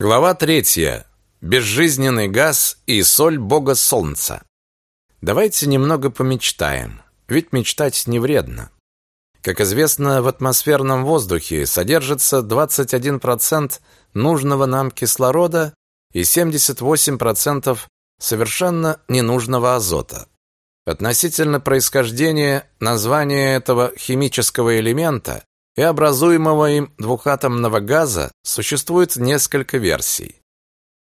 Глава третья. Безжизненный газ и соль бога солнца. Давайте немного помечтаем, ведь мечтать не вредно. Как известно, в атмосферном воздухе содержится 21% нужного нам кислорода и 78% совершенно ненужного азота. Относительно происхождения названия этого химического элемента и образуемого им двухатомного газа существует несколько версий.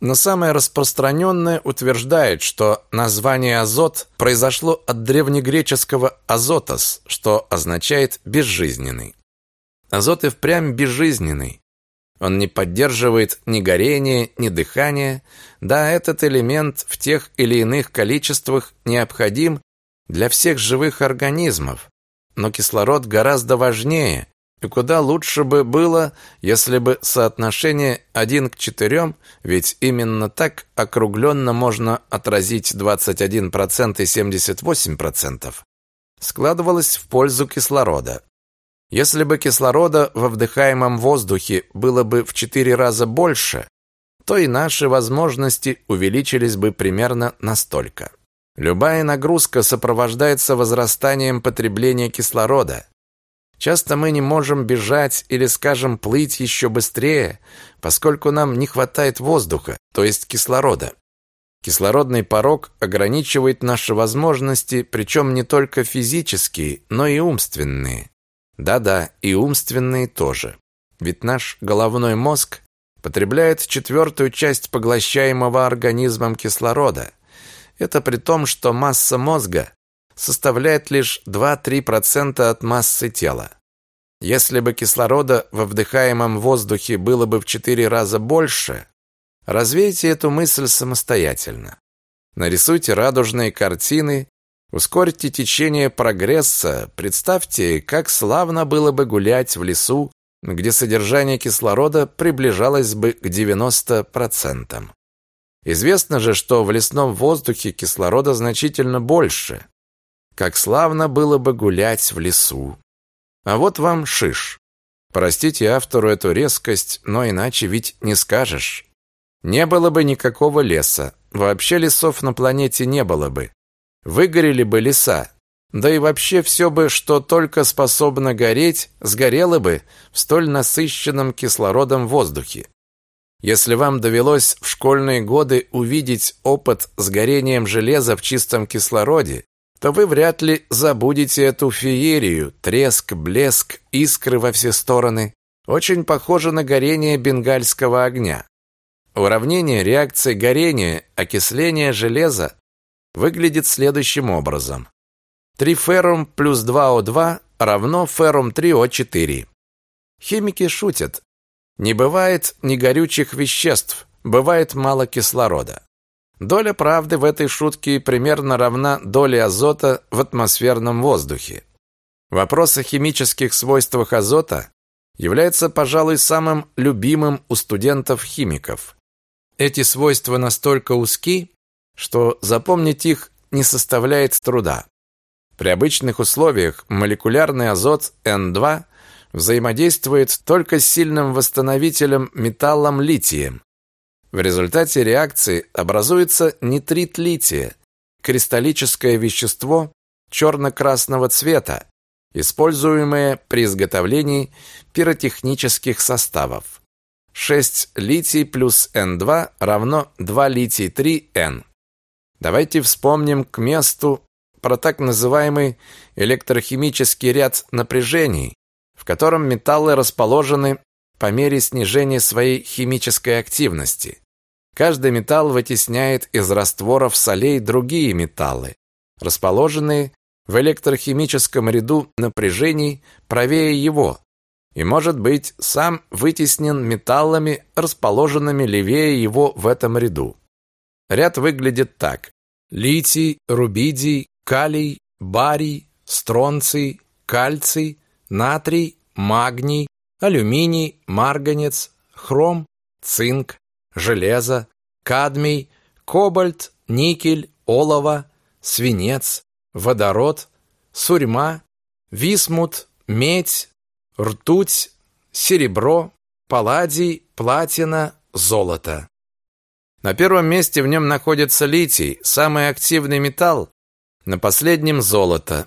Но самая распространенная утверждает, что название азот произошло от древнегреческого азотос, что означает безжизненный. Азот и впрямь безжизненный. Он не поддерживает ни горение, ни дыхание. Да, этот элемент в тех или иных количествах необходим для всех живых организмов. Но кислород гораздо важнее, и куда лучше бы было, если бы соотношение 1 к 4, ведь именно так округленно можно отразить 21% и 78%, складывалось в пользу кислорода. Если бы кислорода во вдыхаемом воздухе было бы в 4 раза больше, то и наши возможности увеличились бы примерно настолько. Любая нагрузка сопровождается возрастанием потребления кислорода. Часто мы не можем бежать или, скажем, плыть еще быстрее, поскольку нам не хватает воздуха, то есть кислорода. Кислородный порог ограничивает наши возможности, причем не только физические, но и умственные. Да-да, и умственные тоже. Ведь наш головной мозг потребляет четвертую часть поглощаемого организмом кислорода. Это при том, что масса мозга составляет лишь 2-3% от массы тела. Если бы кислорода во вдыхаемом воздухе было бы в 4 раза больше, развейте эту мысль самостоятельно. Нарисуйте радужные картины, ускорьте течение прогресса, представьте, как славно было бы гулять в лесу, где содержание кислорода приближалось бы к 90%. Известно же, что в лесном воздухе кислорода значительно больше. Как славно было бы гулять в лесу. А вот вам шиш. Простите автору эту резкость, но иначе ведь не скажешь. Не было бы никакого леса. Вообще лесов на планете не было бы. Выгорели бы леса. Да и вообще все бы, что только способно гореть, сгорело бы в столь насыщенном кислородом воздухе. Если вам довелось в школьные годы увидеть опыт с горением железа в чистом кислороде, то вы вряд ли забудете эту феерию, треск, блеск, искры во все стороны. Очень похоже на горение бенгальского огня. Уравнение реакции горения, окисления железа выглядит следующим образом. 3 феррум плюс 2О2 равно феррум 3О4. Химики шутят. Не бывает негорючих веществ, бывает мало кислорода. Доля правды в этой шутке примерно равна доле азота в атмосферном воздухе. Вопрос о химических свойствах азота является, пожалуй, самым любимым у студентов-химиков. Эти свойства настолько узки, что запомнить их не составляет труда. При обычных условиях молекулярный азот N2 взаимодействует только с сильным восстановителем металлом литием, в результате реакции образуется нитрит лития, кристаллическое вещество черно-красного цвета, используемое при изготовлении пиротехнических составов. 6 литий плюс N2 равно 2 литий 3 N. Давайте вспомним к месту про так называемый электрохимический ряд напряжений, в котором металлы расположены по мере снижения своей химической активности. Каждый металл вытесняет из растворов солей другие металлы, расположенные в электрохимическом ряду напряжений правее его, и может быть сам вытеснен металлами, расположенными левее его в этом ряду. Ряд выглядит так: литий, рубидий, калий, барий, стронций, кальций, натрий, магний, алюминий, марганец, хром, цинк, железо, кадмий, кобальт, никель, олово, свинец, водород, сурьма, висмут, медь, ртуть, серебро, палладий, платина, золото. На первом месте в нем находится литий, самый активный металл, на последнем золото.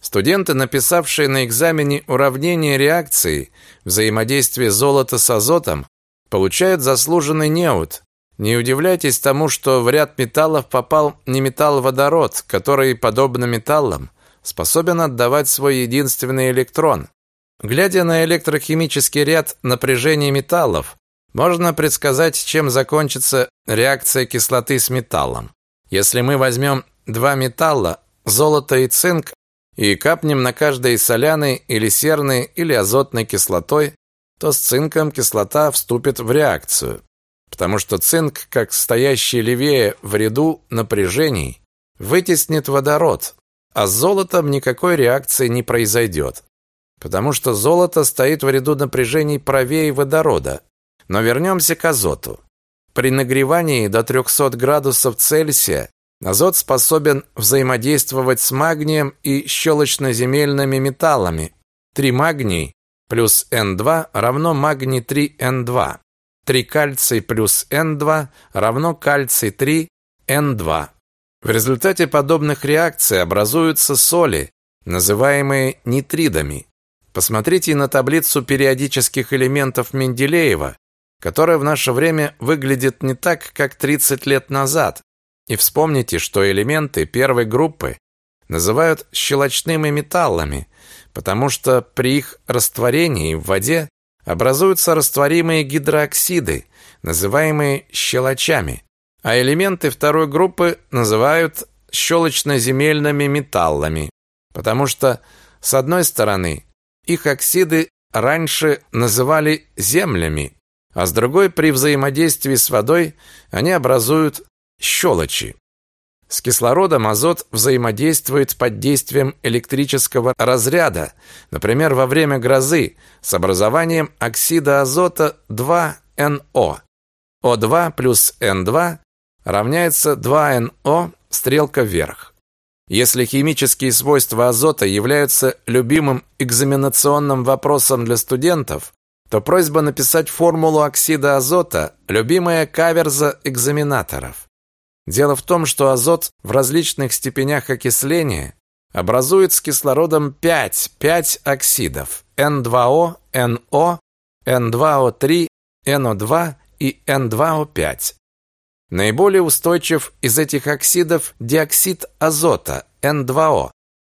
Студенты, написавшие на экзамене уравнение реакции взаимодействия золота с азотом, получают заслуженный неуд. Не удивляйтесь тому, что в ряд металлов попал не металл водород, который, подобно металлам, способен отдавать свой единственный электрон. Глядя на электрохимический ряд напряжений металлов, можно предсказать, чем закончится реакция кислоты с металлом. Если мы возьмем два металла, золото и цинк, и капнем на каждой соляной или серной или азотной кислотой, то с цинком кислота вступит в реакцию, потому что цинк, как стоящий левее в ряду напряжений, вытеснит водород, а с золотом никакой реакции не произойдет, потому что золото стоит в ряду напряжений правее водорода. Но вернемся к азоту. При нагревании до 300 градусов Цельсия азот способен взаимодействовать с магнием и щелочно-земельными металлами. 3 магний плюс N2 равно магний 3N2. 3 кальций плюс N2 равно кальций 3N2. В результате подобных реакций образуются соли, называемые нитридами. Посмотрите на таблицу периодических элементов Менделеева, которая в наше время выглядит не так, как 30 лет назад. И вспомните, что элементы первой группы называют щелочными металлами, потому что при их растворении в воде образуются растворимые гидрооксиды, называемые щелочами а элементы второй группы называют щелочно-земельными металлами, потому что, с одной стороны, их оксиды раньше называли землями, а с другой, при взаимодействии с водой, они образуют щелочи. С кислородом азот взаимодействует под действием электрического разряда, например, во время грозы, с образованием оксида азота 2NO. О2 плюс N2 равняется 2NO стрелка вверх. Если химические свойства азота являются любимым экзаменационным вопросом для студентов, то просьба написать формулу оксида азота – любимая каверза экзаменаторов. Дело в том, что азот в различных степенях окисления образует с кислородом 5, 5 оксидов – N2O, NO, N2O3, NO2 и N2O5. Наиболее устойчив из этих оксидов диоксид азота, N2O,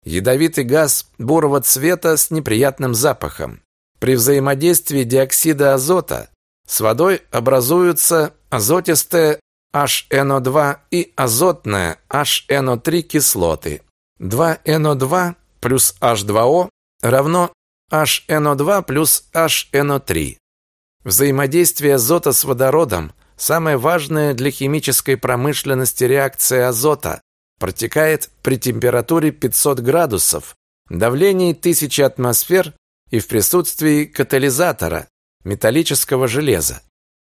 ядовитый газ бурого цвета с неприятным запахом. При взаимодействии диоксида азота с водой образуются азотистые HNO2 и азотная HNO3 кислоты. 2NO2 плюс H2O равно HNO2 плюс HNO3. Взаимодействие азота с водородом Самая важная для химической промышленности реакция азота протекает при температуре 500 градусов, давлении 1000 атмосфер и в присутствии катализатора, металлического железа.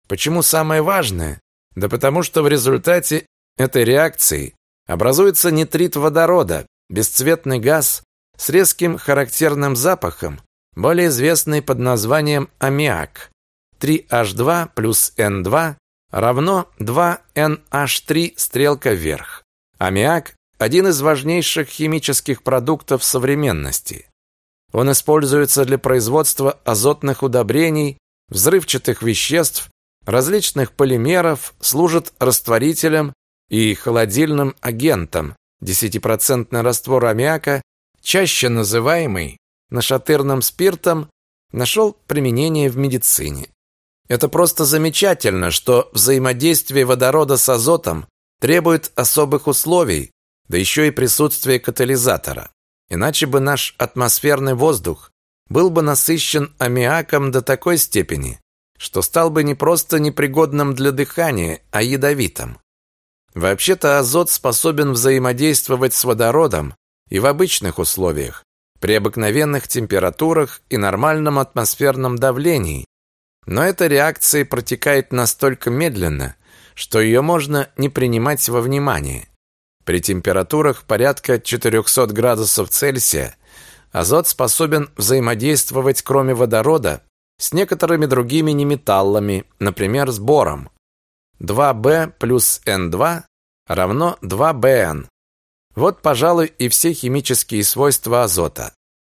Почему самое важное? Да потому что в результате этой реакции образуется нитрит водорода, бесцветный газ с резким характерным запахом, более известный под названием аммиак. 3H2 плюс N2 равно 2NH3 стрелка вверх. Аммиак – один из важнейших химических продуктов современности. Он используется для производства азотных удобрений, взрывчатых веществ, различных полимеров, служит растворителем и холодильным агентом. 10% раствор аммиака, чаще называемый нашатырным спиртом, нашел применение в медицине. Это просто замечательно, что взаимодействие водорода с азотом требует особых условий, да еще и присутствия катализатора. Иначе бы наш атмосферный воздух был бы насыщен аммиаком до такой степени, что стал бы не просто непригодным для дыхания, а ядовитым. Вообще-то азот способен взаимодействовать с водородом и в обычных условиях, при обыкновенных температурах и нормальном атмосферном давлении, но эта реакция протекает настолько медленно, что ее можно не принимать во внимание. При температурах порядка 400 градусов Цельсия азот способен взаимодействовать, кроме водорода, с некоторыми другими неметаллами, например, с бором. 2b плюс n2 равно 2bn. Вот, пожалуй, и все химические свойства азота.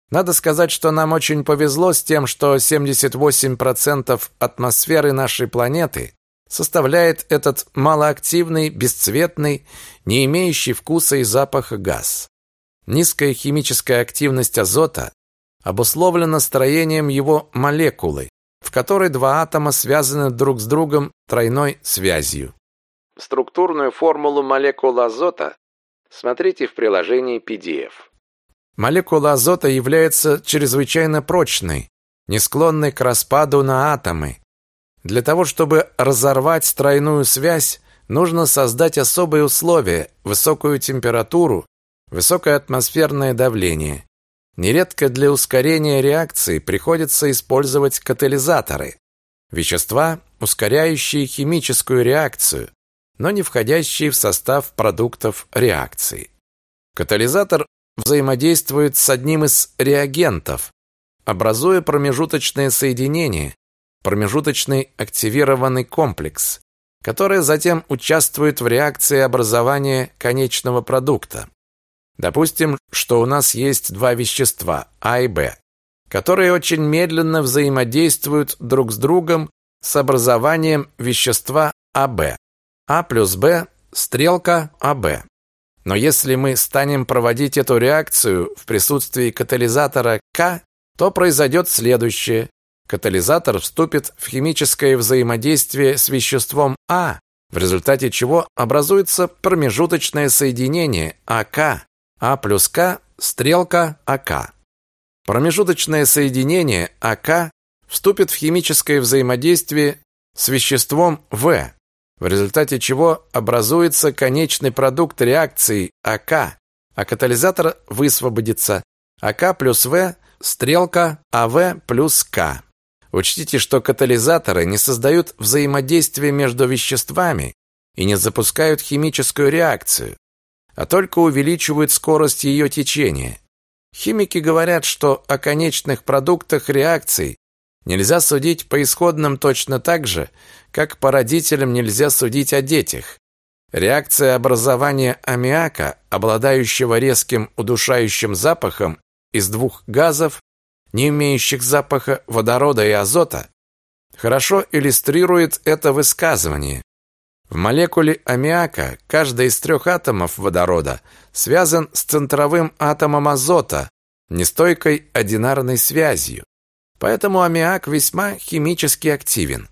Надо сказать, что нам очень повезло с тем, что 78% атмосферы нашей планеты составляет этот малоактивный, бесцветный, не имеющий вкуса и запаха газ. Низкая химическая активность азота обусловлена строением его молекулы, в которой два атома связаны друг с другом тройной связью. Структурную формулу молекул азота смотрите в приложении PDF. Молекула азота является чрезвычайно прочной, не склонной к распаду на атомы. Для того, чтобы разорвать тройную связь, нужно создать особые условия, высокую температуру, высокое атмосферное давление. Нередко для ускорения реакции приходится использовать катализаторы, вещества, ускоряющие химическую реакцию, но не входящие в состав продуктов реакции. Катализатор взаимодействует с одним из реагентов, образуя промежуточное соединение, промежуточный активированный комплекс, который затем участвует в реакции образования конечного продукта. Допустим, что у нас есть два вещества А и Б, которые очень медленно взаимодействуют друг с другом с образованием вещества АБ. А плюс Б – стрелка АБ. Но если мы станем проводить эту реакцию в присутствии катализатора К, то произойдет следующее. Катализатор вступит в химическое взаимодействие с веществом А, в результате чего образуется промежуточное соединение АК, а плюс К – стрелка АК. Промежуточное соединение АК вступит в химическое взаимодействие с веществом В, в результате чего образуется конечный продукт реакции АК, а катализатор высвободится. АК плюс В – стрелка АВ плюс К. Учтите, что катализаторы не создают взаимодействия между веществами и не запускают химическую реакцию а только увеличивают скорость ее течения. Химики говорят, что о конечных продуктах реакций нельзя судить по исходным точно так же, как по родителям нельзя судить о детях. Реакция образования аммиака, обладающего резким удушающим запахом из двух газов, не имеющих запаха водорода и азота, хорошо иллюстрирует это высказывание. В молекуле аммиака каждый из трех атомов водорода связан с центровым атомом азота, нестойкой одинарной связью. Поэтому аммиак весьма химически активен.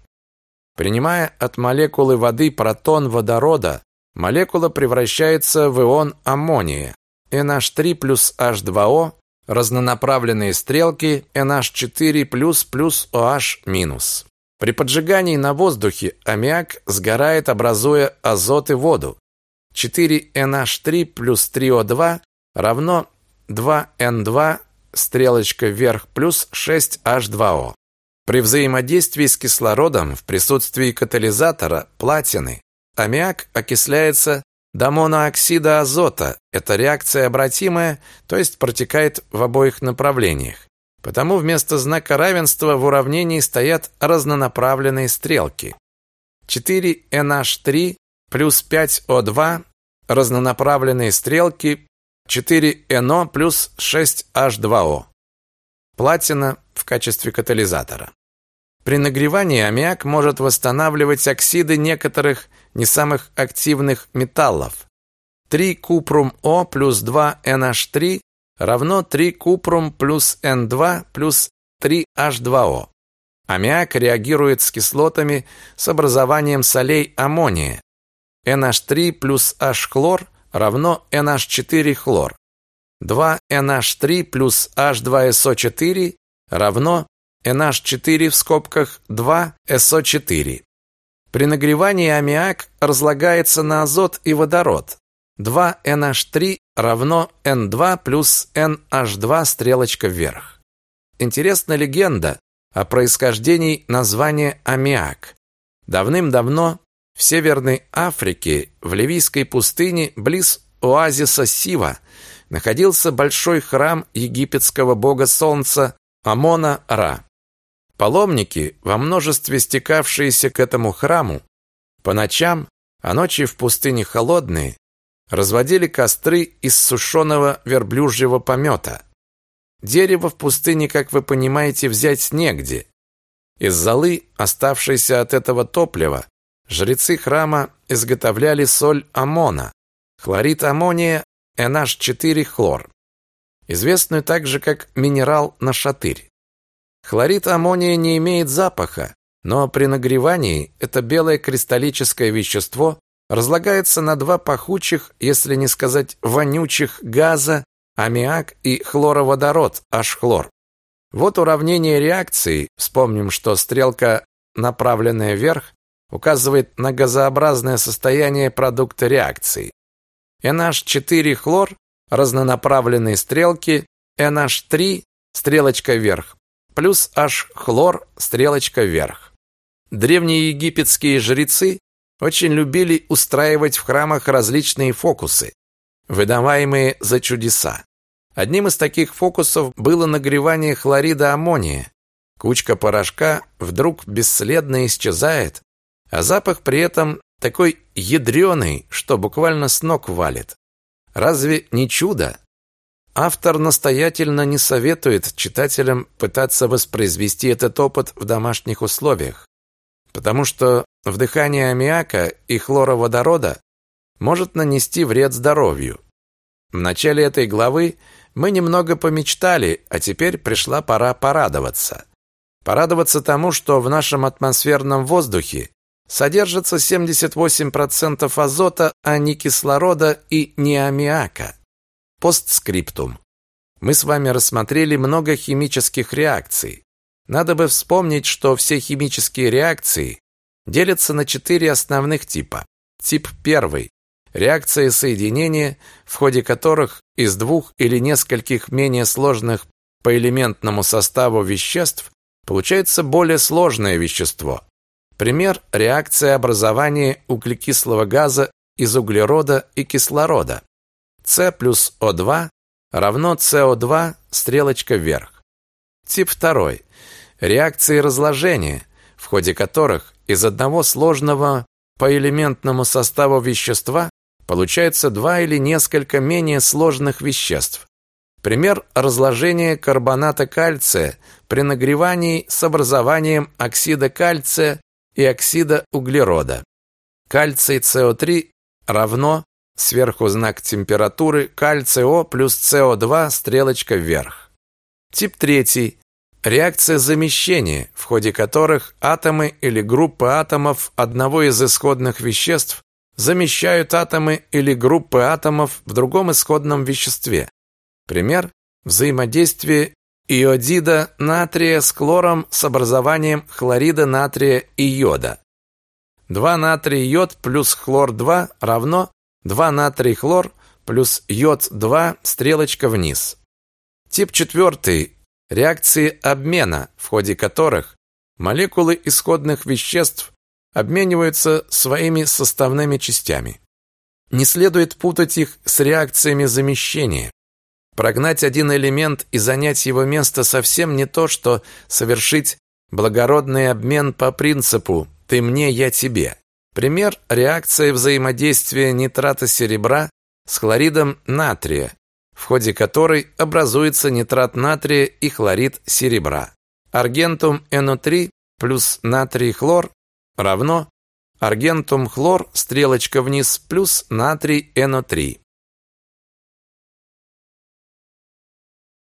Принимая от молекулы воды протон водорода, молекула превращается в ион аммония. NH3 плюс H2O, разнонаправленные стрелки NH4 плюс плюс OH минус. При поджигании на воздухе аммиак сгорает, образуя азот и воду. 4NH3 плюс 3O2 равно 2N2 стрелочка вверх плюс 6H2O. При взаимодействии с кислородом в присутствии катализатора платины аммиак окисляется до монооксида азота. Эта реакция обратимая, то есть протекает в обоих направлениях. Потому вместо знака равенства в уравнении стоят разнонаправленные стрелки. 4NH3 плюс 5O2 разнонаправленные стрелки 4NO плюс 6H2O. Платина в качестве катализатора. При нагревании аммиак может восстанавливать оксиды некоторых не самых активных металлов. 3 купрум О плюс 2 NH3 равно 3 купрум плюс N2 плюс 3 H2O. Аммиак реагирует с кислотами с образованием солей аммония. NH3 плюс H-хлор равно NH4 хлор. 2 NH3 плюс H2SO4 равно NH4 в скобках 2 SO4. При нагревании аммиак разлагается на азот и водород. 2 NH3 равно N2 плюс NH2 стрелочка вверх. Интересна легенда о происхождении названия аммиак. Давным-давно в Северной Африке, в Ливийской пустыне, близ оазиса Сива, находился большой храм египетского бога солнца Амона-Ра. Паломники, во множестве стекавшиеся к этому храму, по ночам, а ночи в пустыне холодные, разводили костры из сушеного верблюжьего помета. Дерево в пустыне, как вы понимаете, взять негде. Из золы, оставшейся от этого топлива, жрецы храма изготовляли соль аммона, хлорид аммония NH4 хлор, известную также как минерал нашатырь. Хлорид аммония не имеет запаха, но при нагревании это белое кристаллическое вещество разлагается на два пахучих, если не сказать вонючих газа, аммиак и хлороводород, H-хлор. Вот уравнение реакции. Вспомним, что стрелка, направленная вверх, указывает на газообразное состояние продукта реакции. NH4-хлор разнонаправленные стрелки, NH3 стрелочка вверх, плюс H-хлор стрелочка вверх. Древние египетские жрецы очень любили устраивать в храмах различные фокусы, выдаваемые за чудеса. Одним из таких фокусов было нагревание хлорида аммония. Кучка порошка вдруг бесследно исчезает, а запах при этом такой ядреный, что буквально с ног валит. Разве не чудо? Автор настоятельно не советует читателям пытаться воспроизвести этот опыт в домашних условиях, потому что вдыхание аммиака и хлороводорода может нанести вред здоровью. В начале этой главы мы немного помечтали, а теперь пришла пора порадоваться. Порадоваться тому, что в нашем атмосферном воздухе содержится 78% азота, а не кислорода и не аммиака. Постскриптум. Мы с вами рассмотрели много химических реакций. Надо бы вспомнить, что все химические реакции делятся на четыре основных типа. Тип первый – реакции соединения, в ходе которых из двух или нескольких менее сложных по элементному составу веществ получается более сложное вещество. Пример – реакция образования углекислого газа из углерода и кислорода. С плюс О2 равно СО2, стрелочка вверх. Тип второй – реакции разложения, в ходе которых из одного сложного по элементному составу вещества получается два или несколько менее сложных веществ. Пример разложения карбоната кальция при нагревании с образованием оксида кальция и оксида углерода. Кальций СО3 равно сверху знак температуры кальций плюс СО2 стрелочка вверх. Тип 3. Реакция замещения, в ходе которых атомы или группы атомов одного из исходных веществ замещают атомы или группы атомов в другом исходном веществе. Пример – взаимодействие иодида натрия с хлором с образованием хлорида натрия и йода. 2 натрий йод плюс хлор 2 равно 2 натрий хлор плюс йод 2 стрелочка вниз. Тип 4 реакции обмена, в ходе которых молекулы исходных веществ обмениваются своими составными частями. Не следует путать их с реакциями замещения. Прогнать один элемент и занять его место совсем не то, что совершить благородный обмен по принципу «ты мне, я тебе». Пример – реакция взаимодействия нитрата серебра с хлоридом натрия, в ходе которой образуется нитрат натрия и хлорид серебра. Аргентум NO3 плюс натрий хлор равно аргентум хлор стрелочка вниз плюс натрий NO3.